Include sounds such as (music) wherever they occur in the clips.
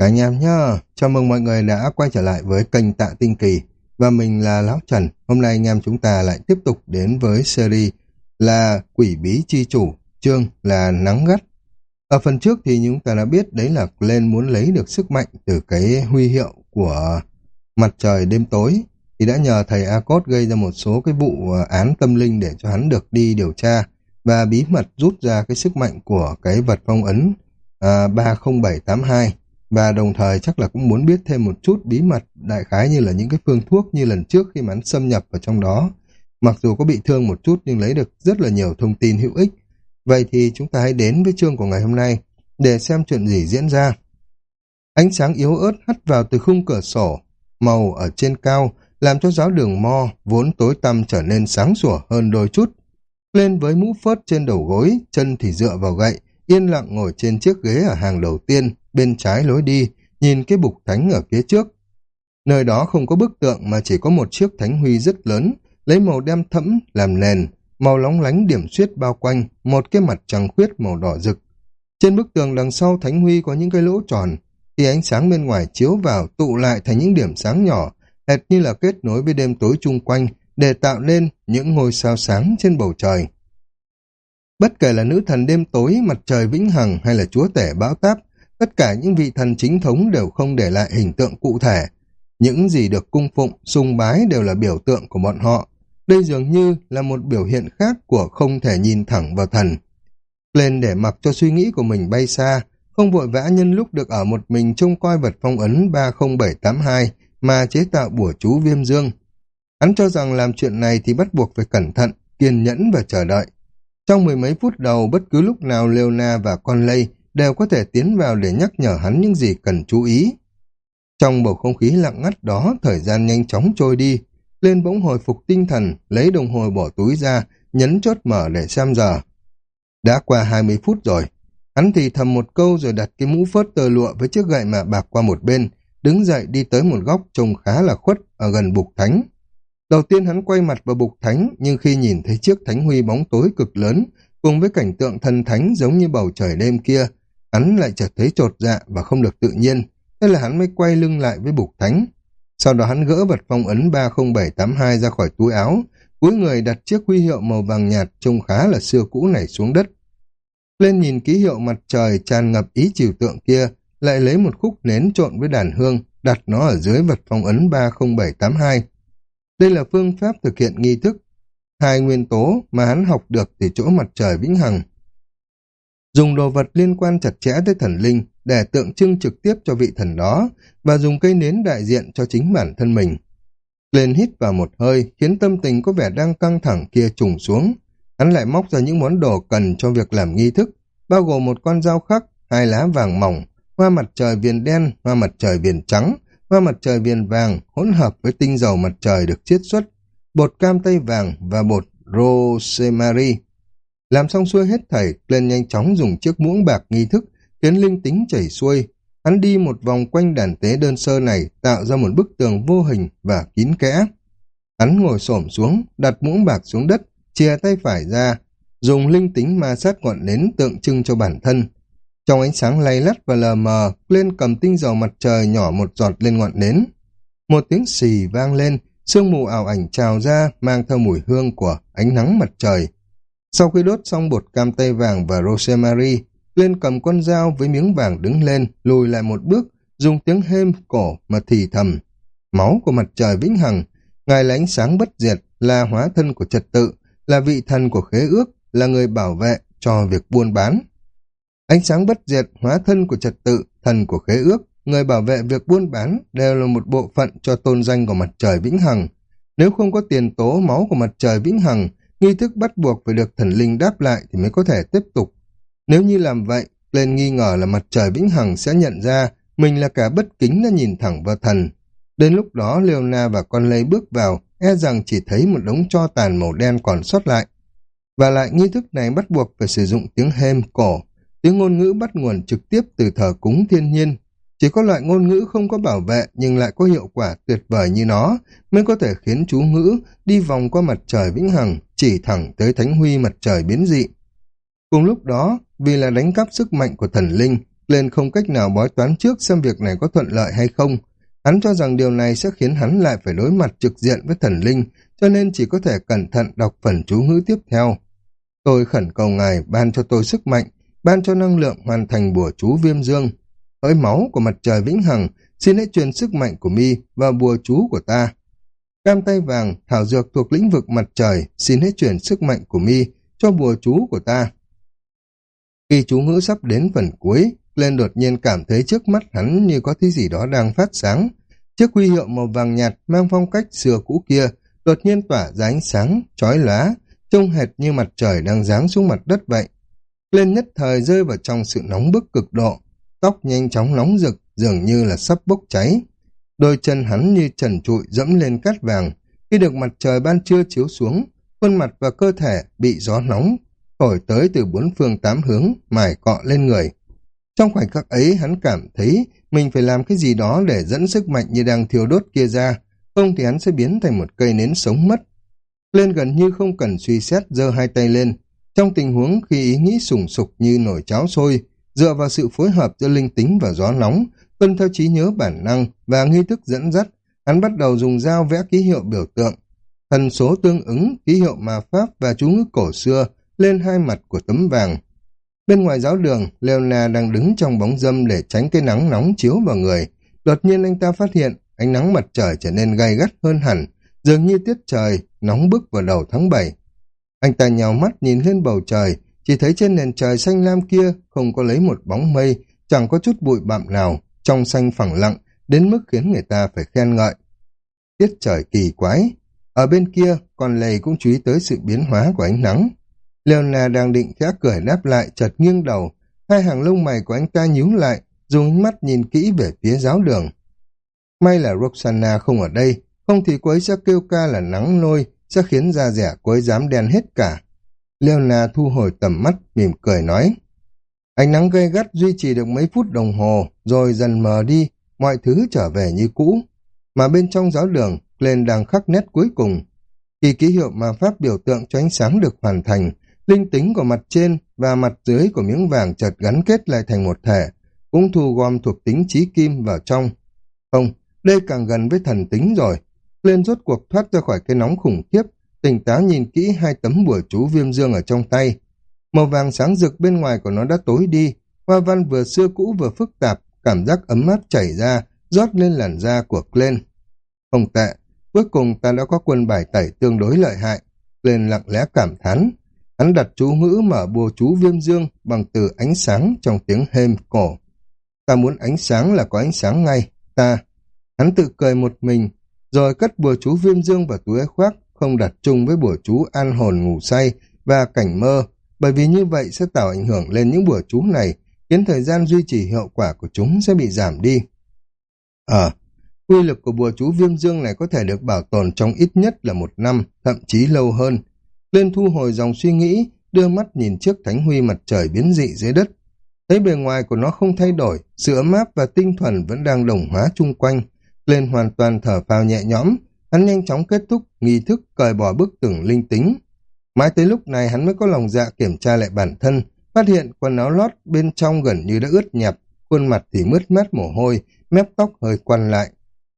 Cả anh em nhá, chào mừng mọi người đã quay trở lại với kênh Tạ Tinh Kỳ và mình là Lão Trần. Hôm nay anh em chúng ta lại tiếp tục đến với series là Quỷ Bí Chi Chủ, chương là Nắng Gắt. Ở phần trước thì chúng ta đã biết đấy là lên muốn lấy được sức mạnh từ cái huy hiệu của mặt trời đêm tối thì đã nhờ thầy A-Cốt gây ra một số cái vụ à, án tâm linh để cho hắn được đi điều tra và bí mật rút ra cái sức mạnh của cái vật phong ấn à, 30782 và đồng thời chắc là cũng muốn biết thêm một chút bí mật đại khái như là những cái phương thuốc như lần trước khi mà hắn xâm nhập vào trong đó. Mặc dù có bị thương một chút nhưng lấy được rất là nhiều thông tin hữu ích. Vậy thì chúng ta hãy đến với chương của ngày hôm nay để xem chuyện gì diễn ra. Ánh sáng yếu ớt hắt vào từ khung cửa sổ, màu ở trên cao làm cho giáo đường mo vốn tối tăm trở nên sáng sủa hơn đôi chút. Lên với mũ phớt trên đầu gối, chân thì dựa vào gậy, yên lặng ngồi trên chiếc ghế ở hàng đầu tiên, bên trái lối đi, nhìn cái bục thánh ở phía trước. Nơi đó không có bức tượng mà chỉ có một chiếc thánh huy rất lớn, lấy màu đen thẫm làm nền, màu lóng lánh điểm xuyết bao quanh, một cái mặt trăng khuyết màu đỏ rực. Trên bức tường đằng sau thánh huy có những cái lỗ tròn, khi ánh sáng bên ngoài chiếu vào tụ lại thành những điểm sáng nhỏ, hệt như là kết nối với đêm tối chung quanh để tạo nên những ngôi sao sáng trên bầu trời. Bất kể là nữ thần đêm tối, mặt trời vĩnh hằng hay là chúa tể bão táp, tất cả những vị thần chính thống đều không để lại hình tượng cụ thể. Những gì được cung phụng, sung bái đều là biểu tượng của bọn họ. Đây dường như là một biểu hiện khác của không thể nhìn thẳng vào thần. Lên để mặc cho suy nghĩ của mình bay xa, không vội vã nhân lúc được ở một mình trông coi vật phong ấn 30782 mà chế tạo bùa chú viêm dương. Hắn cho rằng làm chuyện này thì bắt buộc phải cẩn thận, kiên nhẫn và chờ đợi. Trong mười mấy phút đầu, bất cứ lúc nào Leona và con lây đều có thể tiến vào để nhắc nhở hắn những gì cần chú ý. Trong bầu không khí lặng ngắt đó, thời gian nhanh chóng trôi đi. Lên bỗng hồi phục tinh thần, lấy đồng hồ bỏ túi ra, nhấn chốt mở để xem giờ. Đã qua 20 phút rồi. Hắn thì thầm một câu rồi đặt cái mũ phớt tờ lụa với chiếc gậy mà bạc qua một bên, đứng dậy đi tới một góc trông khá là khuất ở gần bục thánh. Đầu tiên hắn quay mặt vào bục thánh, nhưng khi nhìn thấy chiếc thánh huy bóng tối cực lớn, cùng với cảnh tượng thần thánh giống như bầu trời đêm kia, hắn lại chợt thấy trột dạ và không được tự nhiên, thế là hắn mới quay lưng lại với bục thánh. Sau đó hắn gỡ vật phong ấn 30782 ra khỏi túi áo, cuối người đặt chiếc huy hiệu màu vàng nhạt trông khá là xưa cũ này xuống đất. Lên nhìn ký hiệu mặt trời tràn ngập ý chiều tượng kia, lại lấy một khúc nến trộn với đàn hương, đặt nó ở dưới vật phong ấn 30782. Đây là phương pháp thực hiện nghi thức. Hai nguyên tố mà hắn học được từ chỗ mặt trời vĩnh hằng. Dùng đồ vật liên quan chặt chẽ tới thần linh để tượng trưng trực tiếp cho vị thần đó và dùng cây nến đại diện cho chính bản thân mình. Lên hít vào một hơi khiến tâm tình có vẻ đang căng thẳng kia trùng xuống. Hắn lại móc ra những món đồ cần cho việc làm nghi thức, bao gồm một con dao khắc, hai lá vàng mỏng, hoa mặt trời viền đen, hoa mặt trời viền trắng, hoa mặt trời viền vàng hỗn hợp với tinh dầu mặt trời được chiết xuất, bột cam tây vàng và bột rosemary. Làm xong xuôi hết thảy, lên nhanh chóng dùng chiếc muỗng bạc nghi thức, khiến linh tính chảy xuôi. Hắn đi một vòng quanh đàn tế đơn sơ này, tạo ra một bức tường vô hình và kín kẽ. Hắn ngồi xổm xuống, đặt muỗng bạc xuống đất, chia tay phải ra, dùng linh tính ma sát ngọn nến tượng trưng cho bản thân, trong ánh sáng lay lắt và lờ mờ, lên cầm tinh dầu mặt trời nhỏ một giọt lên ngọn nến. Một tiếng xì vang lên, sương mù ảo ảnh trào ra mang theo mùi hương của ánh nắng mặt trời. Sau khi đốt xong bột cam tây vàng và rosemary, lên cầm con dao với miếng vàng đứng lên, lùi lại một bước, dùng tiếng hêm cổ mà thì thầm. Máu của mặt trời vĩnh hằng, ngài là ánh sáng bất diệt, là hóa thân của trật tự, là vị thần của khế ước, là người bảo vệ cho việc buôn bán. Ánh sáng bất diệt, hóa thân của trật tự, thần của khế ước, người bảo vệ việc buôn bán đều là một bộ phận cho tôn danh của mặt trời vĩnh hằng. Nếu không có tiền tố máu của mặt trời vĩnh hằng, nghi thức bắt buộc phải được thần linh đáp lại thì mới có thể tiếp tục. Nếu như làm vậy, lên nghi ngờ là mặt trời vĩnh hằng sẽ nhận ra mình là cả bất kính đã nhìn thẳng vào thần. Đến lúc đó Leona và con lây bước vào, e rằng chỉ thấy một đống cho tàn màu đen còn sót lại. Và lại nghi thức này bắt buộc phải sử dụng tiếng hêm cổ, Tiếng ngôn ngữ bắt nguồn trực tiếp từ thờ cúng thiên nhiên. Chỉ có loại ngôn ngữ không có bảo vệ nhưng lại có hiệu quả tuyệt vời như nó mới có thể khiến chú ngữ đi vòng qua mặt trời vĩnh hằng chỉ thẳng tới thánh huy mặt trời biến dị. Cùng lúc đó, vì là đánh cắp sức mạnh của thần linh, lên không cách nào bói toán trước xem việc này có thuận lợi hay không. Hắn cho rằng điều này sẽ khiến hắn lại phải đối mặt trực diện với thần linh, cho nên chỉ có thể cẩn thận đọc phần chú ngữ tiếp theo. Tôi khẩn cầu ngài ban cho tôi sức mạnh, ban cho năng lượng hoàn thành bùa chú viêm dương. Hỡi máu của mặt trời vĩnh hằng, xin hãy truyền sức mạnh của mi và bùa chú của ta. Cam tay vàng, thảo dược thuộc lĩnh vực mặt trời, xin hết chuyển sức mạnh của mi cho bùa chú của ta. Khi chú ngữ sắp đến phần cuối, lên đột nhiên cảm thấy trước mắt hắn như có thứ gì đó đang phát sáng. Chiếc huy hiệu màu vàng nhạt mang phong cách xưa cũ kia đột nhiên tỏa ra ánh sáng, chói lóa, trông hệt như mặt trời đang giáng xuống mặt đất vậy. Lên nhất thời rơi vào trong sự nóng bức cực độ, tóc nhanh chóng nóng rực, dường như là sắp bốc cháy. Đôi chân hắn như trần trụi dẫm lên cát vàng, khi được mặt trời ban trưa chiếu xuống, khuôn mặt và cơ thể bị gió nóng, thổi tới từ bốn phương tám hướng, mài cọ lên người. Trong khoảnh khắc ấy, hắn cảm thấy mình phải làm cái gì đó để dẫn sức mạnh như đang thiêu đốt kia ra, không thì hắn sẽ biến thành một cây nến sống mất. Lên gần như không cần suy xét, giơ hai tay lên. Trong tình huống khi ý nghĩ sùng sục như nồi cháo sôi, dựa vào sự phối hợp giữa linh tính và gió nóng, tuân theo trí nhớ bản năng và nghi thức dẫn dắt, hắn bắt đầu dùng dao vẽ ký hiệu biểu tượng. Thần số tương ứng, ký hiệu mà pháp và chú ngữ cổ xưa lên hai mặt của tấm vàng. Bên ngoài giáo đường, Leona đang đứng trong bóng dâm để tránh cái nắng nóng chiếu vào người. Đột nhiên anh ta phát hiện ánh nắng mặt trời trở nên gay gắt hơn hẳn, dường như tiết trời nóng bức vào đầu tháng 7. Anh ta nhào mắt nhìn lên bầu trời, chỉ thấy trên nền trời xanh lam kia không có lấy một bóng mây, chẳng có chút bụi bặm nào, trong xanh phẳng lặng, đến mức khiến người ta phải khen ngợi. Tiết trời kỳ quái, ở bên kia, con lầy cũng chú ý tới sự biến hóa của ánh nắng. Leona đang định khẽ cười đáp lại, chợt nghiêng đầu, hai hàng lông mày của anh ta nhíu lại, dùng ánh mắt nhìn kỹ về phía giáo đường. May là Roxana không ở đây, không thì cô ấy sẽ kêu ca là nắng nôi, sẽ khiến da rẻ cô ấy dám đen hết cả. Leona thu hồi tầm mắt, mỉm cười nói. Ánh nắng gây gắt duy trì được mấy phút đồng hồ, rồi dần mờ đi, mọi thứ trở về như cũ. Mà bên trong giáo đường, lên đang khắc nét cuối cùng. Khi ký hiệu mà pháp biểu tượng cho ánh sáng được hoàn thành, linh tính của mặt trên và mặt dưới của miếng vàng chợt gắn kết lại thành một thể, cũng thu gom thuộc tính trí kim vào trong. Không, đây càng gần với thần tính rồi. Lên rốt cuộc thoát ra khỏi cái nóng khủng khiếp, tỉnh táo nhìn kỹ hai tấm bùa chú viêm dương ở trong tay. Màu vàng sáng rực bên ngoài của nó đã tối đi, hoa văn vừa xưa cũ vừa phức tạp, cảm giác ấm áp chảy ra, rót lên làn da của Glenn. Không tệ, cuối cùng ta đã có quân bài tẩy tương đối lợi hại. Glenn lặng lẽ cảm thán. Hắn đặt chú ngữ mở bùa chú viêm dương bằng từ ánh sáng trong tiếng hêm cổ. Ta muốn ánh sáng là có ánh sáng ngay. Ta. Hắn tự cười một mình, rồi cất bùa chú viêm dương vào túi khoác, không đặt chung với bùa chú an hồn ngủ say và cảnh mơ, bởi vì như vậy sẽ tạo ảnh hưởng lên những bùa chú này, khiến thời gian duy trì hiệu quả của chúng sẽ bị giảm đi. Ờ, à, quy lực của bùa chú viêm dương này có thể được bảo tồn trong ít nhất là một năm, thậm chí lâu hơn. Lên thu hồi dòng suy nghĩ, đưa mắt nhìn trước thánh huy mặt trời biến dị dưới đất. Thấy bề ngoài của nó không thay đổi, sự ấm áp và tinh thuần vẫn đang đồng hóa chung quanh. Lên hoàn toàn thở phào nhẹ nhõm, hắn nhanh chóng kết thúc nghi thức cởi bỏ bức tường linh tính. Mãi tới lúc này hắn mới có lòng dạ kiểm tra lại bản thân, phát hiện quần áo lót bên trong gần như đã ướt nhẹp, khuôn mặt thì mướt mát mồ hôi, mép tóc hơi quăn lại.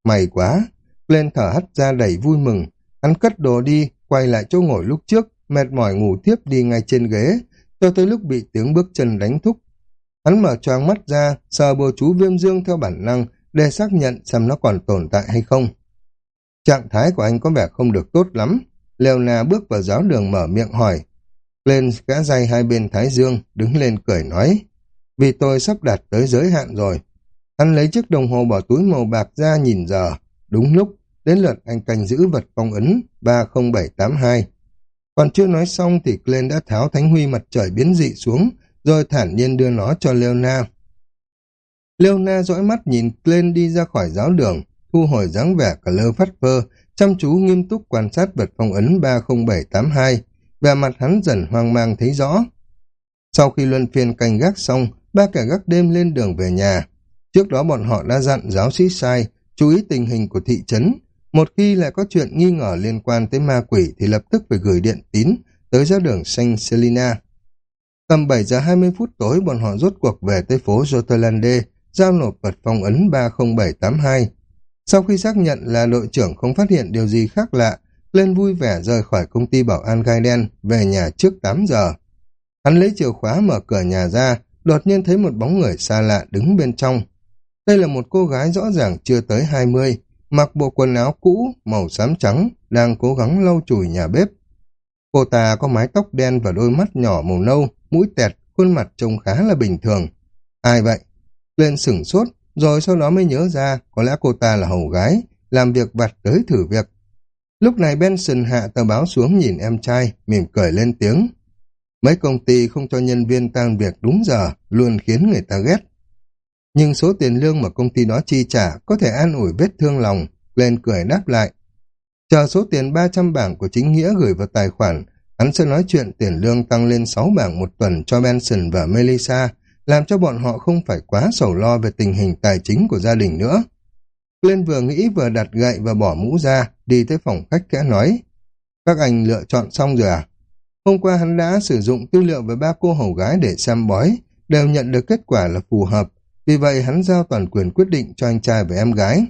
May quá! Lên thở hắt ra đầy vui mừng, hắn cất đồ đi, quay lại chỗ ngồi lúc trước, mệt mỏi ngủ tiếp đi ngay trên ghế, cho tới lúc bị tiếng bước chân đánh thúc. Hắn mở choang mắt ra, sờ bồ chú viêm dương theo bản năng, để xác nhận xem nó còn tồn tại hay không. Trạng thái của anh có vẻ không được tốt lắm. Leona bước vào giáo đường mở miệng hỏi. Lên gã dây hai bên thái dương, đứng lên cười nói. Vì tôi sắp đạt tới giới hạn rồi. Anh lấy chiếc đồng hồ bỏ túi màu bạc ra nhìn giờ. Đúng lúc, đến lượt anh canh giữ vật phong ấn 30782. Còn chưa nói xong thì Glenn đã tháo thánh huy mặt trời biến dị xuống, rồi thản nhiên đưa nó cho Leona. Leona dõi mắt nhìn Glenn đi ra khỏi giáo đường, thu hồi dáng vẻ cả lơ phát phơ, chăm chú nghiêm túc quan sát vật phong ấn 30782, và mặt hắn dần hoang mang thấy rõ. Sau khi luân phiên canh gác xong, ba kẻ gác đêm lên đường về nhà. Trước đó bọn họ đã dặn giáo sĩ sai, chú ý tình hình của thị trấn. Một khi lại có chuyện nghi ngờ liên quan tới ma quỷ thì lập tức phải gửi điện tín tới giáo đường Saint Selina. Tầm 7 giờ 20 phút tối bọn họ rốt cuộc về tới phố Jotelande, giao nộp vật phong ấn 30782. Sau khi xác nhận là đội trưởng không phát hiện điều gì khác lạ, lên vui vẻ rời khỏi công ty bảo an gai đen về nhà trước 8 giờ. Hắn lấy chìa khóa mở cửa nhà ra, đột nhiên thấy một bóng người xa lạ đứng bên trong. Đây là một cô gái rõ ràng chưa tới 20, mặc bộ quần áo cũ, màu xám trắng, đang cố gắng lau chùi nhà bếp. Cô ta có mái tóc đen và đôi mắt nhỏ màu nâu, mũi tẹt, khuôn mặt trông khá là bình thường. Ai vậy? Lên sửng sốt, rồi sau đó mới nhớ ra có lẽ cô ta là hầu gái, làm việc vặt tới thử việc. Lúc này Benson hạ tờ báo xuống nhìn em trai, mỉm cười lên tiếng. Mấy công ty không cho nhân viên tan việc đúng giờ, luôn khiến người ta ghét. Nhưng số tiền lương mà công ty đó chi trả có thể an ủi vết thương lòng, lên cười đáp lại. Chờ số tiền 300 bảng của chính nghĩa gửi vào tài khoản, hắn sẽ nói chuyện tiền lương tăng lên 6 bảng một tuần cho Benson và Melissa, làm cho bọn họ không phải quá sầu lo về tình hình tài chính của gia đình nữa. Lên vừa nghĩ vừa đặt gậy và bỏ mũ ra, đi tới phòng khách kẽ nói. Các anh lựa chọn xong rồi à? Hôm qua hắn đã sử dụng tư liệu với ba cô hầu gái để xem bói, đều nhận được kết quả là phù hợp, vì vậy hắn giao toàn quyền quyết định cho anh trai và em gái.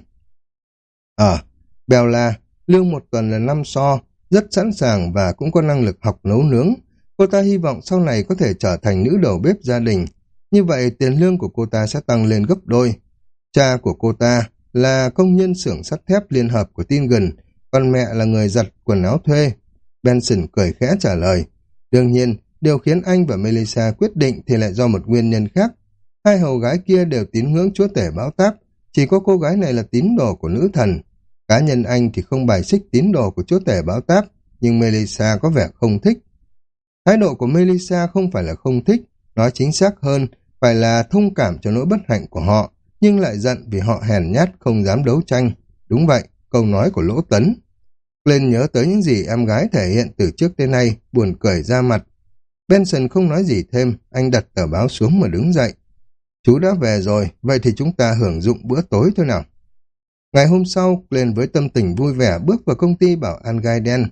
Ờ, à, Bella, lương một tuần là năm so, rất sẵn sàng và cũng có năng lực học nấu nướng. Cô ta hy vọng sau này có thể trở thành nữ đầu bếp gia đình. Như vậy tiền lương của cô ta sẽ tăng lên gấp đôi. Cha của cô ta là công nhân xưởng sắt thép liên hợp của tin gần, còn mẹ là người giặt quần áo thuê. Benson cười khẽ trả lời. Đương nhiên, điều khiến anh và Melissa quyết định thì lại do một nguyên nhân khác. Hai hầu gái kia đều tín ngưỡng chúa tể báo táp, chỉ có cô gái này là tín đồ của nữ thần. Cá nhân anh thì không bài xích tín đồ của chúa tể báo táp, nhưng Melissa có vẻ không thích. Thái độ của Melissa không phải là không thích, nói chính xác hơn, phải là thông cảm cho nỗi bất hạnh của họ, nhưng lại giận vì họ hèn nhát không dám đấu tranh. Đúng vậy, câu nói của Lỗ Tấn. Lên nhớ tới những gì em gái thể hiện từ trước tới nay, buồn cười ra mặt. Benson không nói gì thêm, anh đặt tờ báo xuống mà đứng dậy. Chú đã về rồi, vậy thì chúng ta hưởng dụng bữa tối thôi nào. Ngày hôm sau, lên với tâm tình vui vẻ bước vào công ty bảo an gai đen.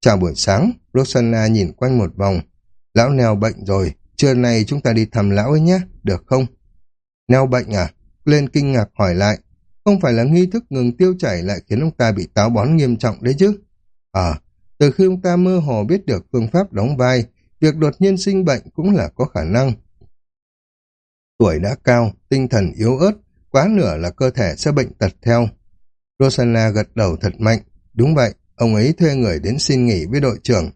Chào buổi sáng, Rosanna nhìn quanh một vòng. Lão Nèo bệnh rồi, trưa này chúng ta đi thăm lão ấy nhé, được không? neo bệnh à? Lên kinh ngạc hỏi lại. Không phải là nghi thức ngừng tiêu chảy lại khiến ông ta bị táo bón nghiêm trọng đấy chứ? Ờ, từ khi ông ta mơ hồ biết được phương pháp đóng vai, việc đột nhiên sinh bệnh cũng là có khả năng. Tuổi đã cao, tinh thần yếu ớt, quá nửa là cơ thể sẽ bệnh tật theo. Rosanna gật đầu thật mạnh. Đúng vậy, ông ấy thuê người đến xin nghỉ với đội trưởng.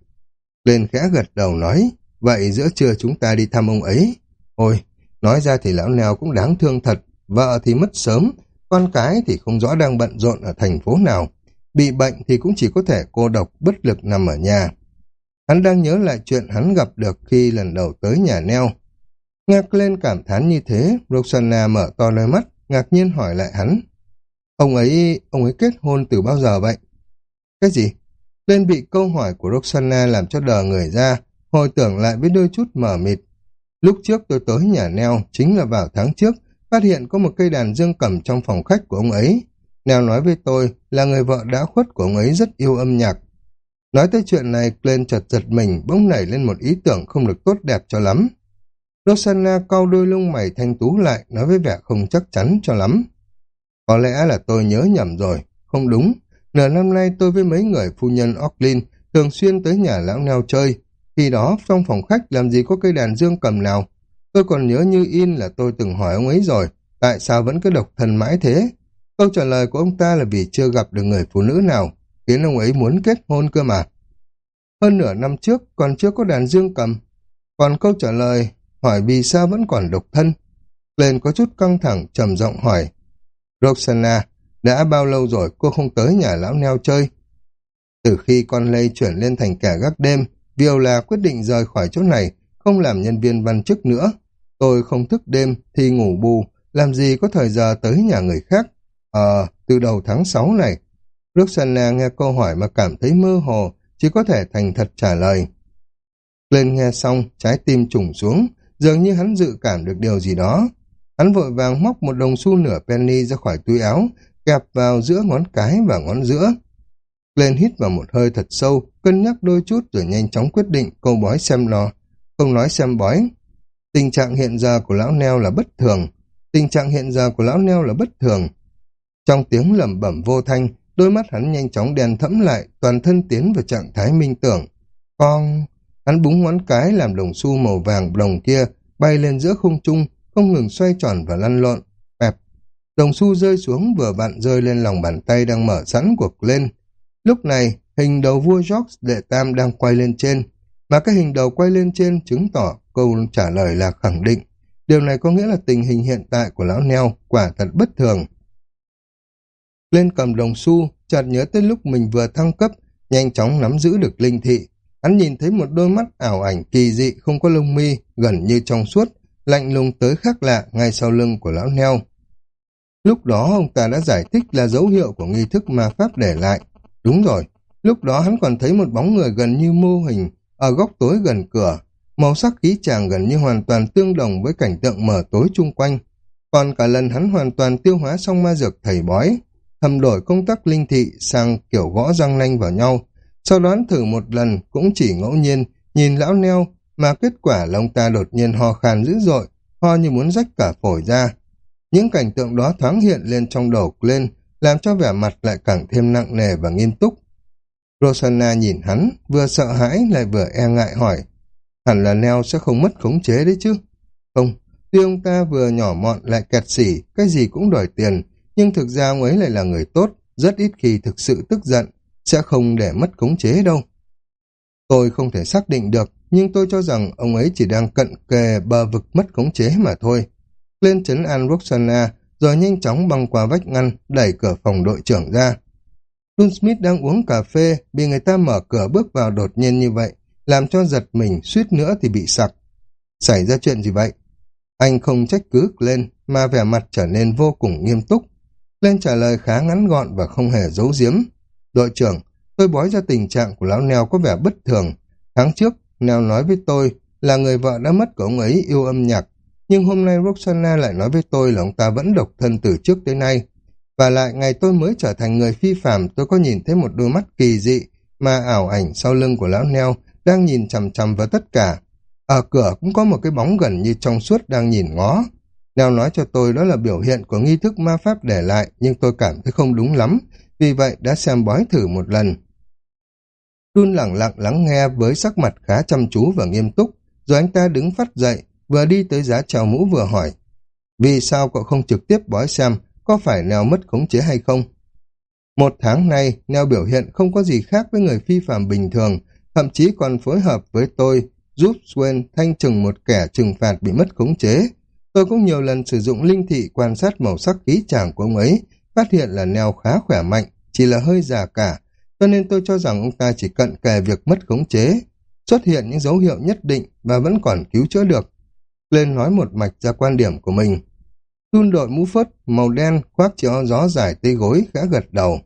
Lên khẽ gật đầu nói, vậy giữa trưa chúng ta đi thăm ông ấy. Ôi, nói ra thì lão nào cũng đáng thương thật, vợ thì mất sớm, con cái thì không rõ đang bận rộn ở thành phố nào. Bị bệnh thì cũng chỉ có thể cô độc, bất lực nằm ở nhà. Hắn đang nhớ lại chuyện hắn gặp được khi lần đầu tới nhà neo. Nghe lên cảm thán như thế, Roxana mở to đôi mắt, ngạc nhiên hỏi lại hắn. Ông ấy, ông ấy kết hôn từ bao giờ vậy? Cái gì? Lên bị câu hỏi của Roxana làm cho đờ người ra, hồi tưởng lại với đôi chút mở mịt. Lúc trước tôi tới nhà neo, chính là vào tháng trước, phát hiện có một cây đàn dương cầm trong phòng khách của ông ấy. Neo nói với tôi là người vợ đã khuất của ông ấy rất yêu âm nhạc. Nói tới chuyện này, Glenn chợt giật mình, bỗng nảy lên một ý tưởng không được tốt đẹp cho lắm. Rosanna cau đôi lông mày thanh tú lại, nói với vẻ không chắc chắn cho lắm. Có lẽ là tôi nhớ nhầm rồi, không đúng. Nửa năm nay tôi với mấy người phu nhân Ocklin thường xuyên tới nhà lão neo chơi. Khi đó, trong phòng khách làm gì có cây đàn dương cầm nào. Tôi còn nhớ như in là tôi từng hỏi ông ấy rồi, tại sao vẫn cứ độc thân mãi thế? Câu trả lời của ông ta là vì chưa gặp được người phụ nữ nào, khiến ông ấy muốn kết hôn cơ mà. Hơn nửa năm trước còn chưa có đàn dương cầm. Còn câu trả lời hỏi vì sao vẫn còn độc thân. Lên có chút căng thẳng, trầm giọng hỏi. Roxana, đã bao lâu rồi cô không tới nhà lão neo chơi? Từ khi con lây chuyển lên thành kẻ gác đêm, Viola quyết định rời khỏi chỗ này, không làm nhân viên văn chức nữa. Tôi không thức đêm thì ngủ bù, làm gì có thời giờ tới nhà người khác. Ờ, từ đầu tháng 6 này. Roxana nghe câu hỏi mà cảm thấy mơ hồ, chỉ có thể thành thật trả lời. Lên nghe xong, trái tim trùng xuống, dường như hắn dự cảm được điều gì đó. Hắn vội vàng móc một đồng xu nửa penny ra khỏi túi áo, kẹp vào giữa ngón cái và ngón giữa. Glenn hít vào một hơi thật sâu, cân nhắc đôi chút rồi nhanh chóng quyết định câu bói xem nó. không nói xem bói. Tình trạng hiện giờ của lão neo là bất thường. Tình trạng hiện giờ của lão neo là bất thường. Trong tiếng lẩm bẩm vô thanh, đôi mắt hắn nhanh chóng đèn thẫm lại, toàn thân tiến vào trạng thái minh tưởng. Con... Hắn búng ngón cái làm đồng xu màu vàng đồng kia bay lên giữa không trung, không ngừng xoay tròn và lăn lộn. Bẹp. Đồng xu rơi xuống vừa vặn rơi lên lòng bàn tay đang mở sẵn cuộc lên. Lúc này, hình đầu vua George đệ tam đang quay lên trên, mà cái hình đầu quay lên trên chứng tỏ câu trả lời là khẳng định. Điều này có nghĩa là tình hình hiện tại của lão neo quả thật bất thường. Lên cầm đồng xu, chợt nhớ tới lúc mình vừa thăng cấp, nhanh chóng nắm giữ được linh thị. Hắn nhìn thấy một đôi mắt ảo ảnh kỳ dị không có lông mi, gần như trong suốt, lạnh lùng tới khác lạ ngay sau lưng của lão neo. Lúc đó ông ta đã giải thích là dấu hiệu của nghi thức ma pháp để lại. Đúng rồi, lúc đó hắn còn thấy một bóng người gần như mô hình ở góc tối gần cửa. Màu sắc khí chàng gần như hoàn toàn tương đồng với cảnh tượng mở tối chung quanh. Còn cả lần hắn hoàn toàn tiêu hóa xong ma dược thầy bói, thầm đổi công tắc linh thị sang kiểu gõ răng nanh vào nhau. Sau đó thử một lần cũng chỉ ngẫu nhiên, nhìn lão neo, mà kết quả là ông ta đột nhiên ho khan dữ dội, ho như muốn rách cả phổi ra. Những cảnh tượng đó thoáng hiện lên trong đầu lên, làm cho vẻ mặt lại càng thêm nặng nề và nghiêm túc. Rosanna nhìn hắn, vừa sợ hãi lại vừa e ngại hỏi, hẳn là Neo sẽ không mất khống chế đấy chứ. Không, tuy ông ta vừa nhỏ mọn lại kẹt xỉ, cái gì cũng đòi tiền, nhưng thực ra ông ấy lại là người tốt, rất ít khi thực sự tức giận, sẽ không để mất khống chế đâu. Tôi không thể xác định được, nhưng tôi cho rằng ông ấy chỉ đang cận kề bờ vực mất khống chế mà thôi. Lên trấn an Roxana, rồi nhanh chóng băng qua vách ngăn, đẩy cửa phòng đội trưởng ra. Dun Smith đang uống cà phê, bị người ta mở cửa bước vào đột nhiên như vậy, làm cho giật mình, suýt nữa thì bị sặc. Xảy ra chuyện gì vậy? Anh không trách cứ lên, mà vẻ mặt trở nên vô cùng nghiêm túc. Lên trả lời khá ngắn gọn và không hề giấu giếm. Đội trưởng, tôi bói ra tình trạng của lão Neo có vẻ bất thường. Tháng trước, Neo nói với tôi là người vợ đã mất của ông ấy yêu âm nhạc, nhưng hôm nay Roxana lại nói với tôi là ông ta vẫn độc thân từ trước tới nay. Và lại ngày tôi mới trở thành người phi phạm tôi có nhìn thấy một đôi mắt kỳ dị mà ảo ảnh sau lưng của lão Neo đang nhìn chằm chằm vào tất cả. Ở cửa cũng có một cái bóng gần như trong suốt đang nhìn ngó. Neo nói cho tôi đó là biểu hiện của nghi thức ma pháp để lại nhưng tôi cảm thấy không đúng lắm vì vậy đã xem bói thử một lần. Đun lặng lặng lắng nghe với sắc mặt khá chăm chú và nghiêm túc, rồi anh ta đứng phát dậy, vừa đi tới giá trào mũ vừa hỏi. Vì sao cậu không trực tiếp bói xem có phải Neo mất khống chế hay không? Một tháng nay, Neo biểu hiện không có gì khác với người phi phạm bình thường, thậm chí còn phối hợp với tôi, giúp Swain thanh trừng một kẻ trừng phạt bị mất khống chế. Tôi cũng nhiều lần sử dụng linh thị quan sát màu sắc khí chàng của ông ấy, phát hiện là Neo khá khỏe mạnh, chỉ là hơi già cả, cho nên tôi cho rằng ông ta chỉ cận kề việc mất khống chế, xuất hiện những dấu hiệu nhất định và vẫn còn cứu chữa được. Lên nói một mạch ra quan điểm của mình. Thun đội mũ phớt, màu đen, khoác chiếc gió dài tây gối, khẽ gật đầu.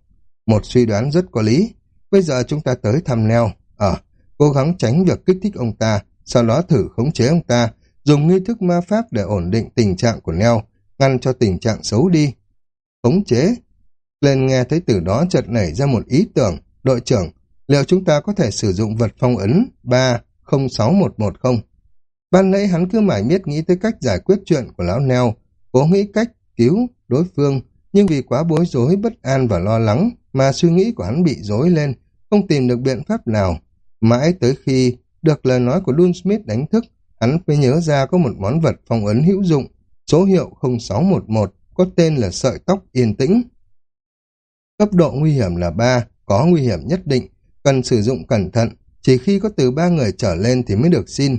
Một suy đoán rất có lý. Bây giờ chúng ta tới thăm neo. Ờ, cố gắng tránh việc kích thích ông ta, sau đó thử khống chế ông ta, dùng nghi thức ma pháp để ổn định tình trạng của neo, ngăn cho tình trạng xấu đi. Khống chế? Lên nghe thấy từ đó chợt nảy ra một ý tưởng. Đội trưởng, liệu chúng ta có thể sử dụng vật phong ấn 306110? Ban nãy hắn cứ mãi miết nghĩ tới cách giải quyết chuyện của lão neo, cố nghĩ cách cứu đối phương, nhưng vì quá bối rối, bất an và lo lắng mà suy nghĩ của hắn bị rối lên, không tìm được biện pháp nào. Mãi tới khi được lời nói của Dun Smith đánh thức, hắn mới nhớ ra có một món vật phong ấn hữu dụng, số hiệu 0611, có tên là sợi tóc yên tĩnh. Cấp độ nguy hiểm là 3, có nguy hiểm nhất định, cần sử dụng cẩn thận, chỉ khi có từ 3 người trở lên thì mới được xin.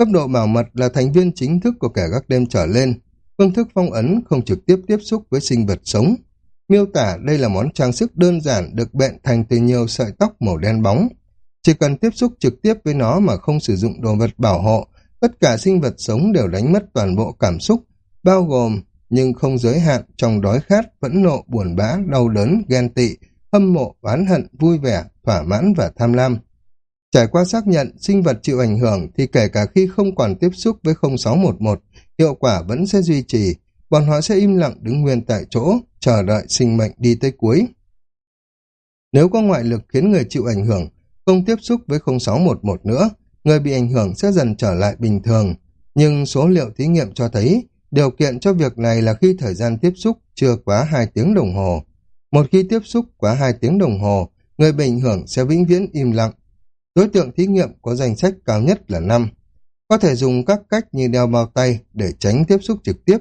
Cấp độ bảo mật là thành viên chính thức của kẻ gác đêm trở lên, Phương thức phong ấn không trực tiếp tiếp xúc với sinh vật sống. Miêu tả đây là món trang sức đơn giản được bện thành từ nhiều sợi tóc màu đen bóng. Chỉ cần tiếp xúc trực tiếp với nó mà không sử dụng đồ vật bảo hộ, tất cả sinh vật sống đều đánh mất toàn bộ cảm xúc, bao gồm nhưng không giới hạn trong đói khát, phẫn nộ, buồn bã, đau đớn, ghen tị, hâm mộ, oán hận, vui vẻ, thỏa mãn và tham lam. Trải qua xác nhận sinh vật chịu ảnh hưởng thì kể cả khi không còn tiếp xúc với 0611, hiệu quả vẫn sẽ duy trì, bọn họ sẽ im lặng đứng nguyên tại chỗ, chờ đợi sinh mệnh đi tới cuối. Nếu có ngoại lực khiến người chịu ảnh hưởng, không tiếp xúc với 0611 nữa, người bị ảnh hưởng sẽ dần trở lại bình thường. Nhưng số liệu thí nghiệm cho thấy điều kiện cho việc này là khi thời gian tiếp xúc chưa quá 2 tiếng đồng hồ. Một khi tiếp xúc quá 2 tiếng đồng hồ, người bị ảnh hưởng sẽ vĩnh viễn im lặng. Đối tượng thí nghiệm có danh sách cao nhất là 5. Có thể dùng các cách như đeo bao tay để tránh tiếp xúc trực tiếp.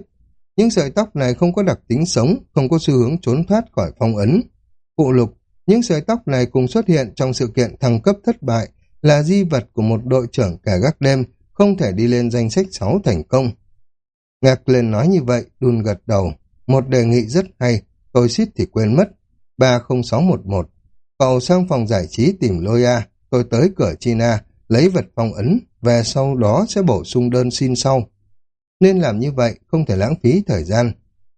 Những sợi tóc này không có đặc tính sống, không có xu hướng trốn thoát khỏi phong ấn. Phụ lục, những sợi tóc này cùng xuất hiện trong sự kiện thăng cấp thất bại là di vật của một đội trưởng cả gác đêm không thể đi lên danh sách 6 thành công. Ngạc lên nói như vậy, đun gật đầu. Một đề nghị rất hay, tôi suýt thì quên mất. 30611. Cậu sang phòng giải trí tìm Loya, tôi tới cửa China, lấy vật phong ấn, về sau đó sẽ bổ sung đơn xin sau. Nên làm như vậy, không thể lãng phí thời gian.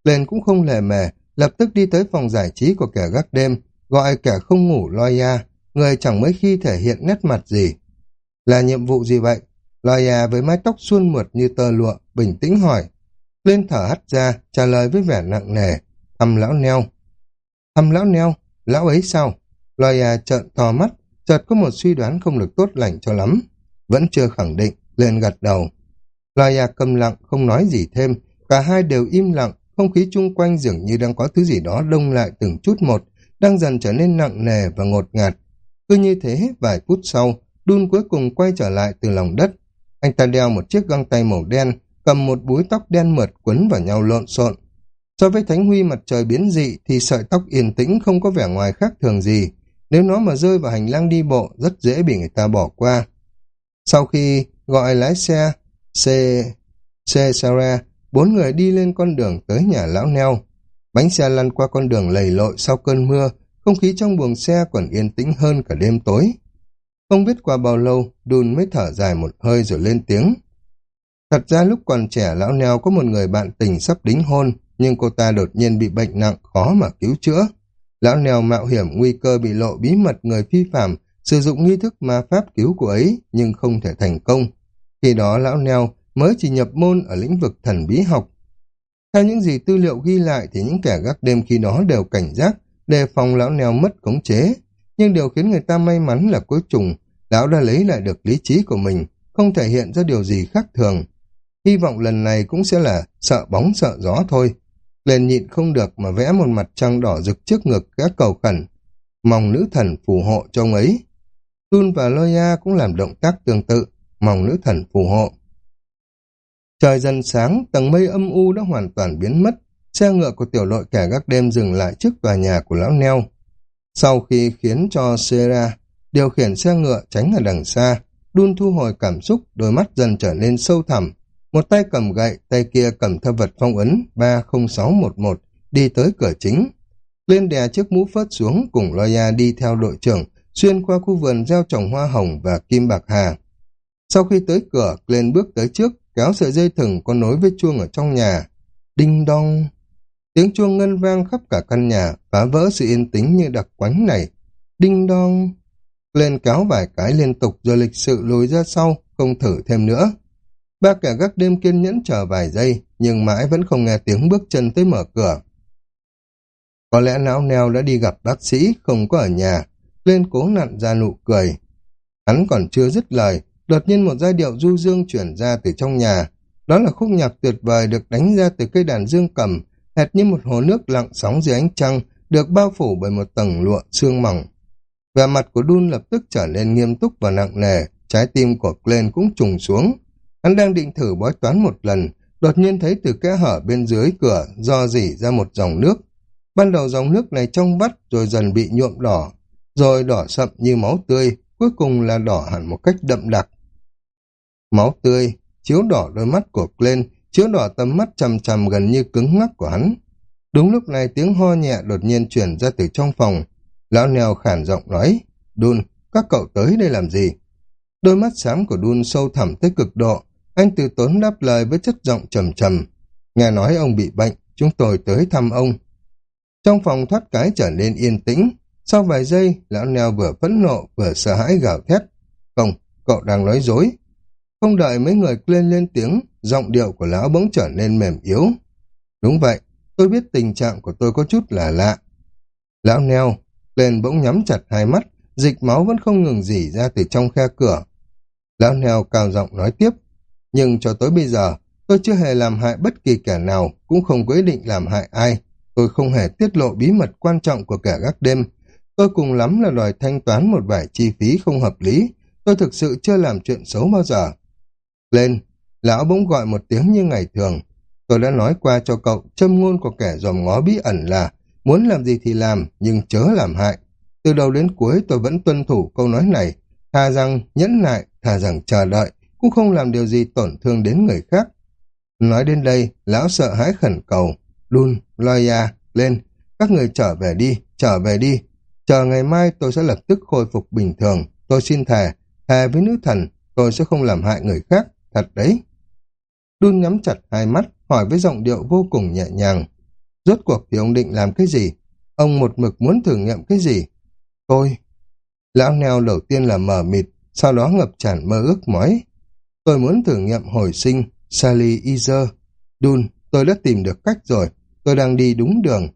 Lên cũng không lề mề, lập tức đi tới phòng giải trí của kẻ gác đêm, gọi kẻ không ngủ Loya, người chẳng mấy khi thể hiện nét mặt gì. Là nhiệm vụ gì vậy? Loya với mái tóc suôn mượt như tơ lụa, bình tĩnh hỏi. Lên thở hắt ra, trả lời với vẻ nặng nề, thăm lão neo. Thăm lão neo, lão ấy sao? Loya trợn to mắt, chợt có một suy đoán không được tốt lành cho lắm. Vẫn chưa khẳng định, lên gật đầu. Loya câm lặng, không nói gì thêm, cả hai đều im lặng, không khí chung quanh dường như đang có thứ gì đó đông lại từng chút một, đang dần trở nên nặng nề và ngột ngạt. Cứ như thế, vài phút sau, Đun cuối cùng quay trở lại từ lòng đất. Anh ta đeo một chiếc găng tay màu đen, cầm một búi tóc đen mượt quấn vào nhau lộn xộn. So với thánh huy mặt trời biến dị thì sợi tóc yên tĩnh không có vẻ ngoài khác thường gì. Nếu nó mà rơi vào hành lang đi bộ rất dễ bị người ta bỏ qua. Sau khi gọi lái xe xe, xe Sarah, bốn người đi lên con đường tới nhà lão neo. Bánh xe lăn qua con đường lầy lội sau cơn mưa, không khí trong buồng xe còn yên tĩnh hơn cả đêm tối. Không biết qua bao lâu, Đun mới thở dài một hơi rồi lên tiếng. Thật ra lúc còn trẻ lão neo có một người bạn tình sắp đính hôn, nhưng cô ta đột nhiên bị bệnh nặng khó mà cứu chữa. Lão Nèo mạo hiểm nguy cơ bị lộ bí mật người phi phạm, sử dụng nghi thức ma pháp cứu của ấy nhưng không thể thành công. Khi đó lão Nèo mới chỉ nhập môn ở lĩnh vực thần bí học. Theo những gì tư liệu ghi lại thì những kẻ gác đêm khi đó đều cảnh giác, đề phòng lão Nèo mất khống chế. Nhưng điều khiến người ta may mắn là cuối cùng, lão đã lấy lại được lý trí của mình, không thể hiện ra điều gì khác thường. Hy vọng lần này cũng sẽ là sợ bóng sợ gió thôi. Lên nhịn không được mà vẽ một mặt trăng đỏ rực trước ngực các cầu khẩn. Mong nữ thần phù hộ cho ông ấy. Tun và Loya cũng làm động tác tương tự, mong nữ thần phù hộ. Trời dần sáng, tầng mây âm u đã hoàn toàn biến mất. Xe ngựa của tiểu đội kẻ gác đêm dừng lại trước tòa nhà của lão neo. Sau khi khiến cho Sera điều khiển xe ngựa tránh ở đằng xa, đun thu hồi cảm xúc, đôi mắt dần trở nên sâu thẳm. Một tay cầm gậy, tay kia cầm theo vật phong ấn 30611, đi tới cửa chính. Liên đè chiếc mũ phớt xuống cùng Loya đi theo đội trưởng, xuyên qua khu vườn gieo trồng hoa hồng và kim bạc hà. Sau khi tới cửa, Glenn bước tới trước, kéo sợi dây thừng có nối với chuông ở trong nhà. Đinh đong! Tiếng chuông ngân vang khắp cả căn nhà, phá vỡ sự yên tĩnh như đặc quánh này. Đinh đong! Glenn kéo vài cái liên tục rồi lịch sự lùi ra sau, không thử thêm nữa. Ba kẻ gác đêm kiên nhẫn chờ vài giây, nhưng mãi vẫn không nghe tiếng bước chân tới mở cửa. Có lẽ não neo đã đi gặp bác sĩ, không có ở nhà. Lên cố nặn ra nụ cười. Hắn còn chưa dứt lời, đột nhiên một giai điệu du dương chuyển ra từ trong nhà. Đó là khúc nhạc tuyệt vời được đánh ra từ cây đàn dương cầm, hệt như một hồ nước lặng sóng dưới ánh trăng, được bao phủ bởi một tầng lụa xương mỏng. Vẻ mặt của Đun lập tức trở nên nghiêm túc và nặng nề, trái tim của Glenn cũng trùng xuống. Hắn đang định thử bói toán một lần, đột nhiên thấy từ kẽ hở bên dưới cửa do dỉ ra một dòng nước. Ban đầu dòng nước này trong vắt rồi dần bị nhuộm đỏ, rồi đỏ sậm như máu tươi, cuối cùng là đỏ hẳn một cách đậm đặc. Máu tươi, chiếu đỏ đôi mắt của Glenn, chiếu đỏ tầm mắt chằm chằm gần như cứng ngắc của hắn. Đúng lúc này tiếng ho nhẹ đột nhiên chuyển ra từ trong phòng. Lão nèo khản giọng nói, Đun, các cậu tới đây làm gì? Đôi mắt xám của Đun sâu thẳm tới cực độ. Anh từ tốn đáp lời với chất giọng trầm trầm. Nghe nói ông bị bệnh, chúng tôi tới thăm ông. Trong phòng thoát cái trở nên yên tĩnh. Sau vài giây, lão neo vừa phẫn nộ vừa sợ hãi gào thét. Không, cậu đang nói dối. Không đợi mấy người lên lên tiếng, giọng điệu của lão bỗng trở nên mềm yếu. Đúng vậy, tôi biết tình trạng của tôi có chút là lạ. Lão neo, lên bỗng nhắm chặt hai mắt, dịch máu vẫn không ngừng dỉ ra từ trong khe cửa. Lão Neo cao giọng nói tiếp, nhưng cho tới bây giờ, tôi chưa hề làm hại bất kỳ kẻ nào, cũng không quyết định làm hại ai. Tôi không hề tiết lộ bí mật quan trọng của kẻ gác đêm. Tôi cùng lắm là đòi thanh toán một vài chi phí không hợp lý. Tôi thực sự chưa làm chuyện xấu bao giờ. Lên, lão bỗng gọi một tiếng như ngày thường. Tôi đã nói qua cho cậu, châm ngôn của kẻ dòm ngó bí ẩn là muốn làm gì thì làm, nhưng chớ làm hại. Từ đầu đến cuối tôi vẫn tuân thủ câu nói này, thà rằng nhẫn nại, thà rằng chờ đợi, cũng không làm điều gì tổn thương đến người khác. Nói đến đây, lão sợ hãi khẩn cầu, đun, loya, lên, các người trở về đi, trở về đi. Chờ ngày mai tôi sẽ lập tức khôi phục bình thường, tôi xin thề, thề với nữ thần, tôi sẽ không làm hại người khác, thật đấy. Đun nhắm chặt hai mắt, hỏi với giọng điệu vô cùng nhẹ nhàng. Rốt cuộc thì ông định làm cái gì? Ông một mực muốn thử nghiệm cái gì? Tôi. Lão neo đầu tiên là mờ mịt, sau đó ngập tràn mơ ước mỏi. Tôi muốn thử nghiệm hồi sinh, Sally Iser. Dun, tôi đã tìm được cách rồi, tôi đang đi đúng đường.